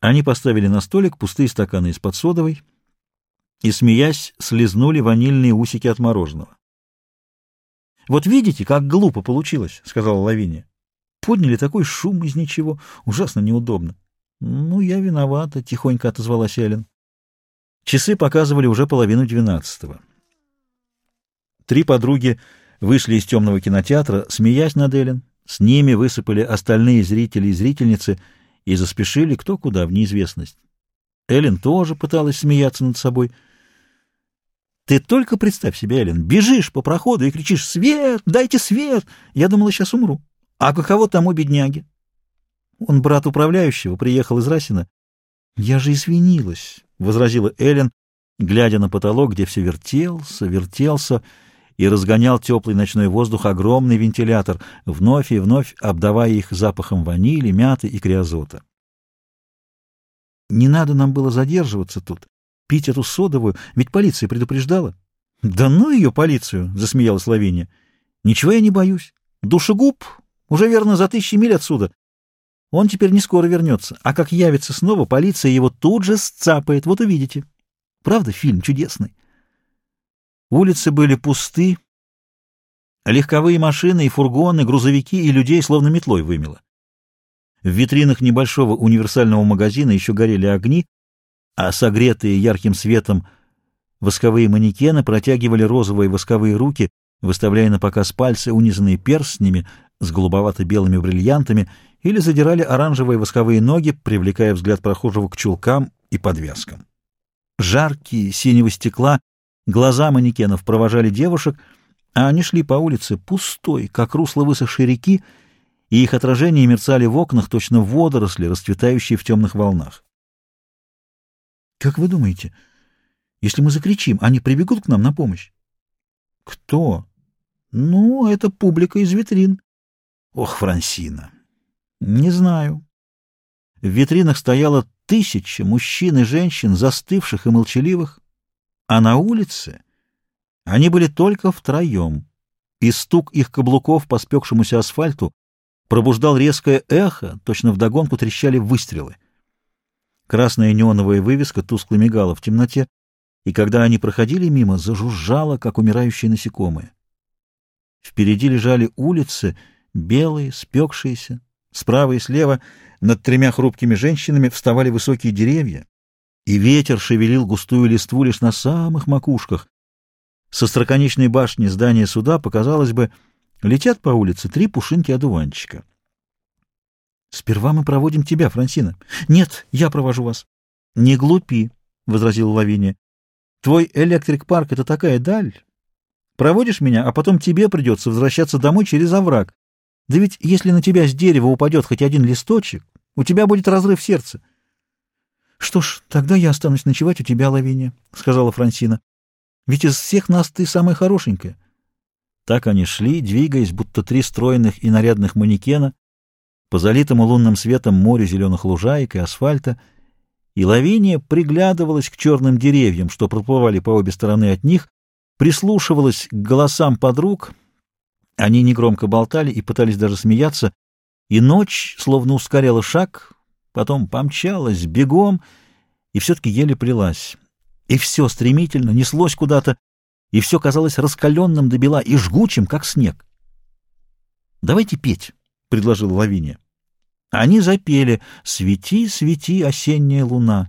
Они поставили на столик пустые стаканы из-под содовой и, смеясь, слезнули ванильные усики от мороженого. «Вот видите, как глупо получилось», — сказала Лавиния. «Подняли такой шум из ничего. Ужасно неудобно». «Ну, я виновата», — тихонько отозвалась Эллен. Часы показывали уже половину двенадцатого. Три подруги вышли из темного кинотеатра, смеясь над Эллен. С ними высыпали остальные зрители и зрительницы и заспешили кто куда в неизвестность. Эллен тоже пыталась смеяться над собой. «Ты только представь себе, Эллен, бежишь по проходу и кричишь «Свет! Дайте свет!» Я думала, сейчас умру. А каково тому бедняге? Он брат управляющего, приехал из Расина. Я же извинилась, — возразила Эллен, глядя на потолок, где все вертелся, вертелся и разгонял теплый ночной воздух огромный вентилятор, вновь и вновь обдавая их запахом ванили, мяты и криозота. Не надо нам было задерживаться тут, пить эту содовую, ведь полиция предупреждала. — Да ну ее, полицию! — засмеялась Лавиния. — Ничего я не боюсь. Душегуб уже, верно, за тысячи миль отсюда. Он теперь не скоро вернется, а как явится снова, полиция его тут же сцапает, вот увидите. Правда, фильм чудесный. Улицы были пусты, легковые машины и фургоны, грузовики и людей словно метлой вымело. В витринах небольшого универсального магазина еще горели огни, а согретые ярким светом восковые манекены протягивали розовые восковые руки, выставляя на показ пальцы, унизанные перстнями с голубовато-белыми бриллиантами, или задирали оранжевые восковые ноги, привлекая взгляд прохожего к чулкам и подвязкам. Жаркие, синего стекла, глаза манекенов провожали девушек, а они шли по улице пустой, как русло высохшей реки, и их отражения мерцали в окнах, точно водоросли, расцветающие в темных волнах. «Как вы думаете, если мы закричим, они прибегут к нам на помощь?» «Кто?» «Ну, это публика из витрин». «Ох, Франсина!» Не знаю. В витринах стояло тысяча мужчин и женщин, застывших и молчаливых, а на улице они были только втроем, и стук их каблуков по спекшемуся асфальту пробуждал резкое эхо, точно вдогонку трещали выстрелы. Красная неоновая вывеска тускло мигала в темноте, и когда они проходили мимо, зажужжала, как умирающие насекомые. Впереди лежали улицы, белые, спекшиеся, Справа и слева над тремя хрупкими женщинами вставали высокие деревья, и ветер шевелил густую листву лишь на самых макушках. Со строконечной башни здания суда, показалось бы, летят по улице три пушинки-одуванчика. — Сперва мы проводим тебя, Франсина. — Нет, я провожу вас. — Не глупи, — возразила Лавиния. — Твой электрик-парк — это такая даль. Проводишь меня, а потом тебе придется возвращаться домой через овраг. Да ведь если на тебя с дерева упадет хоть один листочек, у тебя будет разрыв сердца. — Что ж, тогда я останусь ночевать у тебя, Лавиния, — сказала Франсина. — Ведь из всех нас ты самая хорошенькая. Так они шли, двигаясь, будто три стройных и нарядных манекена, по залитому лунным светом морю зеленых лужаек и асфальта, и Лавиния приглядывалась к черным деревьям, что проплывали по обе стороны от них, прислушивалась к голосам подруг, они негромко болтали и пытались даже смеяться, и ночь словно ускоряла шаг, потом помчалась бегом и все-таки еле прилась. И все стремительно неслось куда-то, и все казалось раскаленным до бела и жгучим, как снег. «Давайте петь», — предложила Лавиния. Они запели «Свети, свети, осенняя луна».